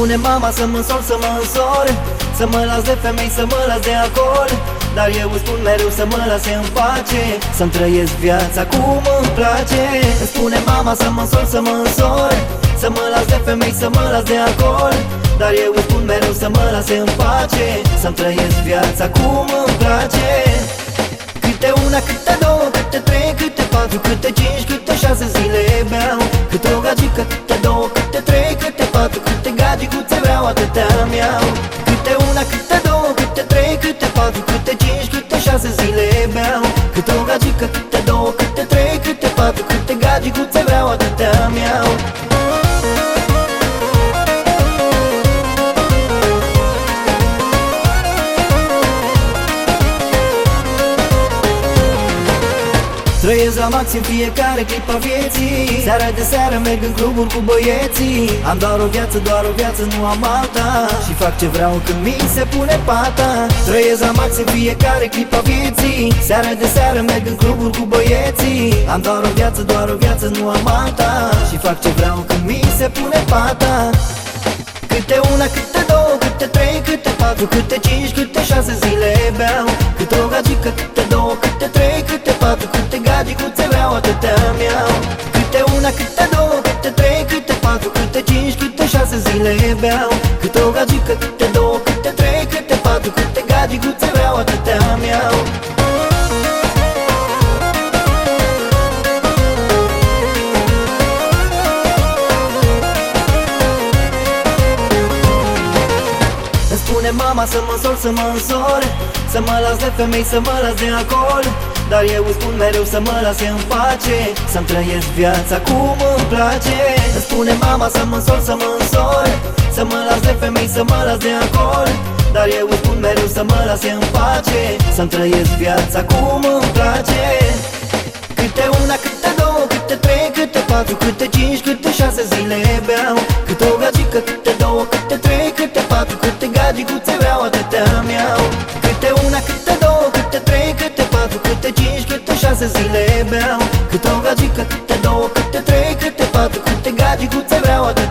spune mama să mă însor, să mă însor. Să mă las de femei, să mă las de alcool Dar eu îți spun mereu să mă lase în pace. Să-mi trăiesc viața cum îmi place. Îmi spune mama să mă însor, să mă însor. Să mă las de femei, să mă las de alcool dar eu îți spun mereu să mă lase în pace. Să-mi trăiesc viața cum îmi place. Câte una, câte două, câte trei, câte patru, câte cinci, câte șase zile beau. Câte o gagică, câte câte gagicuțe vreau, atâtea mi-au Câte una, câte două, câte trei, câte patru, câte cinci, câte șase zile beau. Câte o gagică, câte două, câte trei, câte patru, câte gagicuțe vreau, atâtea Trăiesc la maxim fiecare clip a vieții. Seara de seară merg în cluburi cu băieții. Am doar o viață, doar o viață, nu am alta. Și fac ce vreau când mi se pune pata. Trăiesc la maxim fiecare clip a vieții. Seara de seară merg în cluburi cu băieții. Am doar o viață, doar o viață, nu am alta. Și fac ce vreau când mi se pune pata. Câte una, câte două, câte trei, câte patru, câte cinci, câte șase zile beau. Câte o gagică, câte două, câte trei, câte patru, câte gagicuțe vreau, atâtea mi-au Câte una, câte două, câte trei, câte patru, câte cinci, câte șase zile beau. Câte o gagică, câte două, câte trei, câte patru, câte gagicuțe vreau, atâtea mi-au Îmi spune mama să mă însor, să mă însor Să mă las de femei, să mă las de alcool Dar eu îți spun mereu să mă lase în pace Să-mi trăiesc viața cum îmi place. Îmi spune mama să mă însor, să mă însor Să mă las de femei, să mă las de alcool Dar eu îți spun mereu să mă lase în pace Să-mi trăiesc viața cum îmi place. Câte una, câte două, câte trei, câte patru, câte cinci, câte șase zile beau. Câte o gagică, câte două, câte trei, câte patru, câte gagicuțe vreau, atâtea mi-au. Câte una, câte două, câte trei, câte patru, câte cinci, câte șase zile beau. Câte o gagică, câte două, câte trei, câte patru, câte gagicuțe vreau, atâtea mi-au